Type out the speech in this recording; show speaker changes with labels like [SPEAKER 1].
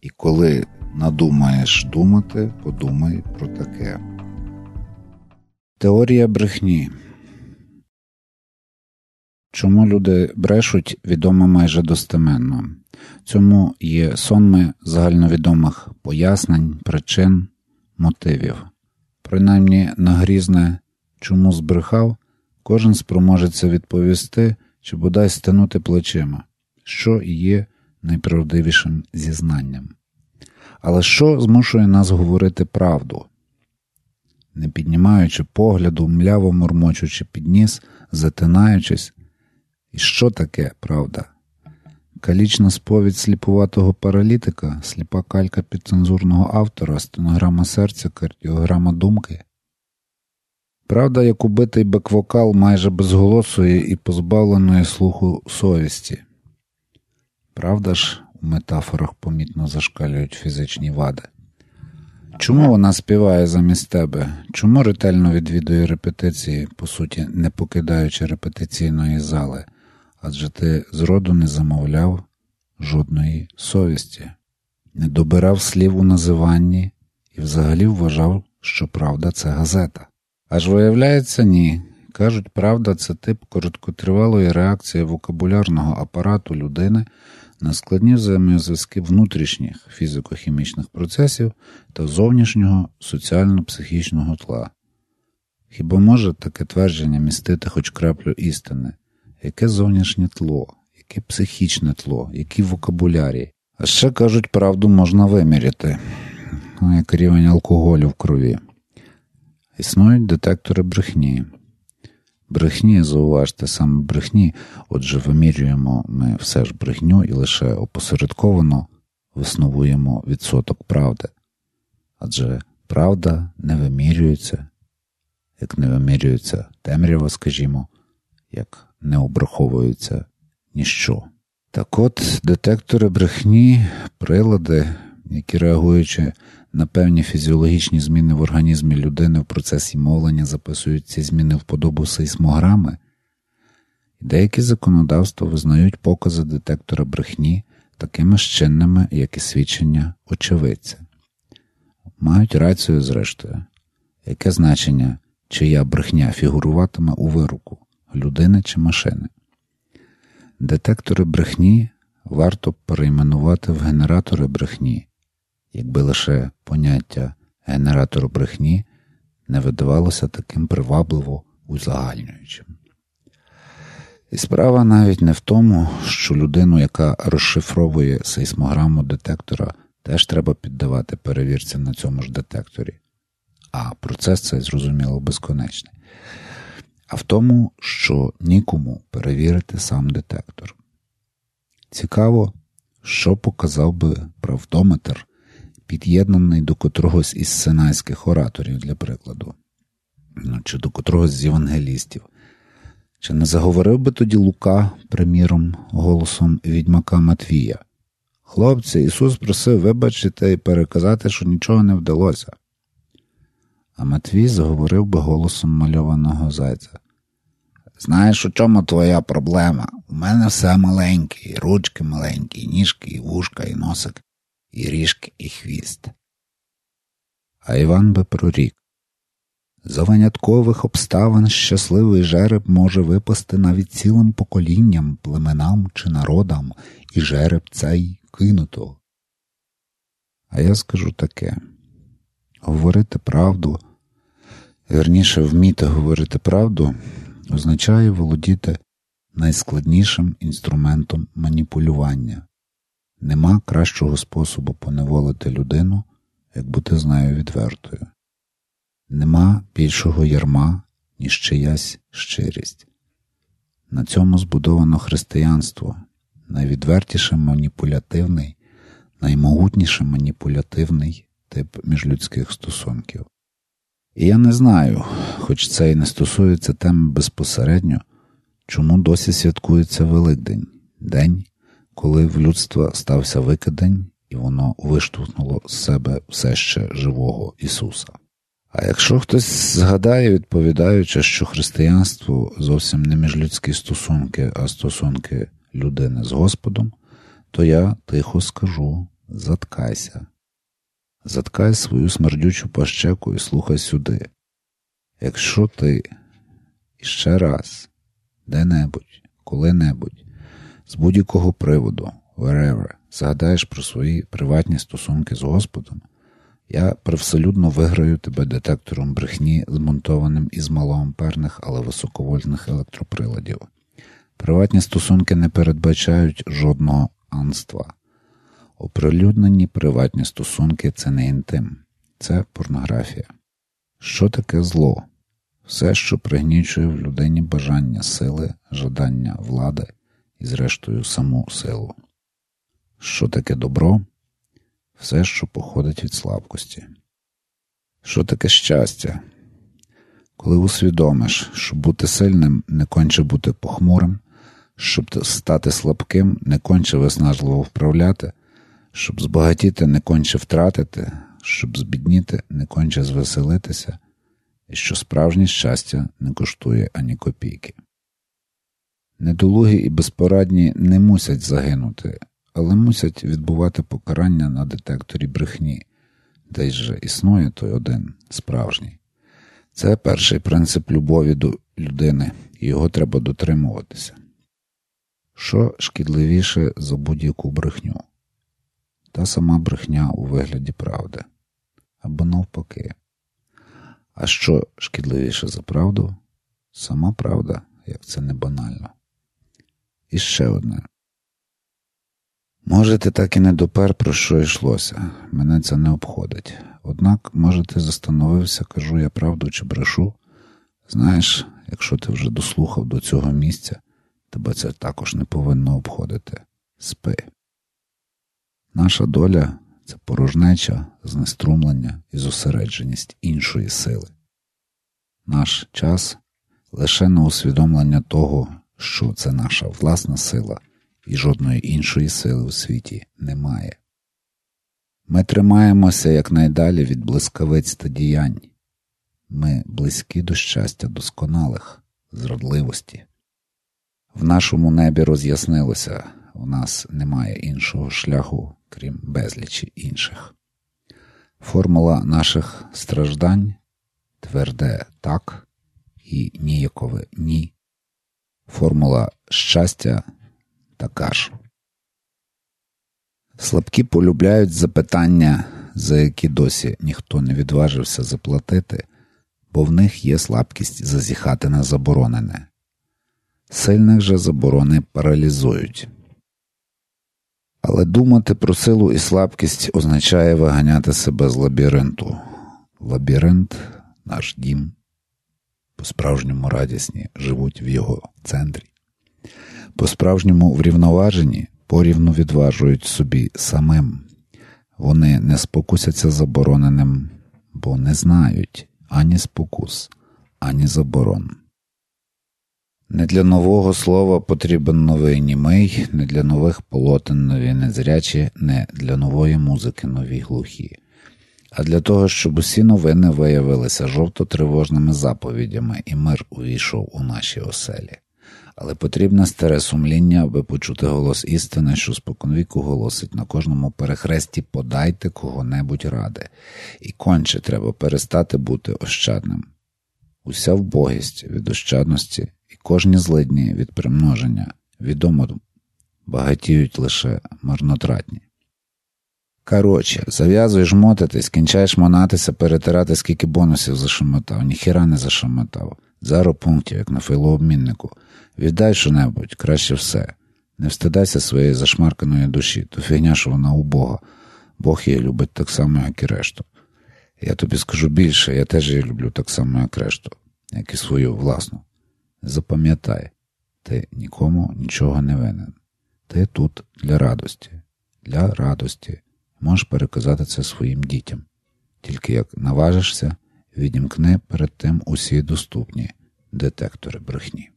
[SPEAKER 1] І коли надумаєш думати, подумай про таке. Теорія брехні. Чому люди брешуть, відомо майже достеменно. Цьому є сонми загальновідомих пояснень, причин, мотивів. Принаймні нагрізне чому збрехав, кожен спроможеться відповісти чи бодай стенути плечима, що є найправдивішим зізнанням. Але що змушує нас говорити правду? Не піднімаючи погляду, мляво мурмочучи під ніс, затинаючись, і що таке правда? Калічна сповідь сліпуватого паралітика, сліпа калька підцензурного автора, стенограма серця, кардіограма думки. Правда, як убитий беквокал майже безголосої і позбавленої слуху совісті. Правда ж, у метафорах помітно зашкалюють фізичні вади. Чому вона співає замість тебе? Чому ретельно відвідує репетиції, по суті, не покидаючи репетиційної зали? Адже ти зроду не замовляв жодної совісті, не добирав слів у називанні і взагалі вважав, що правда це газета. Аж виявляється, ні. Кажуть, правда, це тип короткотривалої реакції вокабулярного апарату людини на складні взаємозв'язки внутрішніх фізико-хімічних процесів та зовнішнього соціально-психічного тла. Хіба може таке твердження містити хоч краплю істини? Яке зовнішнє тло, яке психічне тло, які вокабулярі? А ще кажуть, правду можна виміряти, як рівень алкоголю в крові. Існують детектори брехні. Брехні, зауважте, саме брехні, отже, вимірюємо ми все ж брехню і лише опосередковано висновуємо відсоток правди. Адже правда не вимірюється, як не вимірюється темрява, скажімо, як не обраховується ніщо. Так от детектори брехні, прилади, які реагуючи на певні фізіологічні зміни в організмі людини в процесі мовлення записують ці зміни в подобу сейсмограми, деякі законодавства визнають покази детектора брехні такими щинними, як і свідчення очевидця. Мають рацію, зрештою, яке значення, чия брехня фігуруватиме у вируку людини чи машини. Детектори брехні варто перейменувати в генератори брехні, якби лише поняття генератор брехні не видавалося таким привабливо узагальнюючим. І справа навіть не в тому, що людину, яка розшифровує сейсмограму детектора, теж треба піддавати перевірці на цьому ж детекторі, а процес цей зрозуміло безконечний, а в тому, що нікому перевірити сам детектор. Цікаво, що показав би правдометр під'єднаний до котрогось із сенайських ораторів, для прикладу, ну, чи до котрогось з євангелістів. Чи не заговорив би тоді Лука, приміром, голосом відьмака Матвія? Хлопці, Ісус просив вибачити і переказати, що нічого не вдалося. А Матвій заговорив би голосом мальованого зайця. Знаєш, у чому твоя проблема? У мене все маленьке, і ручки маленькі, і ніжки, і вушка, і носик і ріжки, і хвіст. А Іван би прорік. За виняткових обставин щасливий жереб може випасти навіть цілим поколінням, племенам чи народам, і жереб цей кинуто. А я скажу таке говорити правду, верніше вміти говорити правду, означає володіти найскладнішим інструментом маніпулювання. Нема кращого способу поневолити людину, як бути з нею відвертою. Нема більшого ярма, ніж чиясь щирість. На цьому збудовано християнство, найвідвертіше маніпулятивний, наймогутніше маніпулятивний тип міжлюдських стосунків. І я не знаю, хоч це і не стосується теми безпосередньо, чому досі святкується Великдень, день, коли в людства стався викидень, і воно виштовхнуло з себе все ще живого Ісуса. А якщо хтось згадає, відповідаючи, що християнство зовсім не міжлюдські стосунки, а стосунки людини з Господом, то я тихо скажу заткайся. Заткай свою смердючу пащеку і слухай сюди. Якщо ти іще раз, де-небудь, коли-небудь, з будь-якого приводу, wherever, згадаєш про свої приватні стосунки з Господом, я привселюдно виграю тебе детектором брехні, змонтованим із малоамперних, але високовольтних електроприладів. Приватні стосунки не передбачають жодного анства. Оприлюднені приватні стосунки це не інтим, це порнографія. Що таке зло? Все, що пригнічує в людині бажання сили, жадання влади і, зрештою, саму силу. Що таке добро? Все, що походить від слабкості. Що таке щастя? Коли усвідомиш, що бути сильним не конче бути похмурим, щоб стати слабким, не конче виснажливо вправляти, щоб збагатіти, не конче втратити, щоб збідніти, не конче звеселитися, і що справжнє щастя не коштує ані копійки. Недолугі і безпорадні не мусять загинути, але мусять відбувати покарання на детекторі брехні, де ж існує той один справжній. Це перший принцип любові до людини, і його треба дотримуватися. Що шкідливіше за будь-яку брехню? Та сама брехня у вигляді правди або навпаки. А що шкідливіше за правду? Сама правда, як це не банально. І ще одне. Може, ти так і не допер, про що йшлося, мене це не обходить. Однак, може, ти застановився, кажу я правду чи брешу. Знаєш, якщо ти вже дослухав до цього місця, тебе це також не повинно обходити. Спи. Наша доля це порожнеча, знеструмлення і зосередженість іншої сили. Наш час лише на усвідомлення того, що це наша власна сила і жодної іншої сили у світі немає. Ми тримаємося якнайдалі від блискавиць та діянь. Ми близькі до щастя досконалих, зрадливості. В нашому небі роз'яснилося, у нас немає іншого шляху, крім безлічі інших. Формула наших страждань тверде так і ніякове ні. Формула щастя така ж. Слабкі полюбляють запитання, за які досі ніхто не відважився заплатити, бо в них є слабкість зазіхати на заборонене. Сильних же заборони паралізують. Але думати про силу і слабкість означає виганяти себе з лабіринту. Лабіринт наш дім, по справжньому радісні живуть в його центрі, по справжньому врівноваженні порівну відважують собі самим. Вони не спокусяться забороненим, бо не знають ані спокус, ані заборон. Не для нового слова потрібен новий німий, не для нових полотен нові незрячі, не для нової музики нові глухі, а для того, щоб усі новини виявилися жовто-тривожними заповідями, і мир увійшов у наші оселі. Але потрібне старе сумління, аби почути голос істини, що споконвіку голосить на кожному перехресті подайте кого-небудь ради, і конче треба перестати бути ощадним. Уся вбогість від ощадності і кожні злидні від примноження, відомо, багатіють лише марнотратні. Коротше, зав'язуй жмотитись, кінчаєш монатися, перетирати, скільки бонусів зашамотав, ніхіра не зашамотав, заро пунктів, як на фейлообміннику. Віддай що небудь, краще все. Не встидайся своєї зашмарканої душі, то фігня, що вона у Бога. Бог її любить так само, як і решту. Я тобі скажу більше, я теж її люблю так само, як решту, як і свою власну. Запам'ятай, ти нікому нічого не винен. Ти тут для радості, для радості. Можеш переказати це своїм дітям. Тільки як наважишся, відімкни перед тим усі доступні детектори брехні.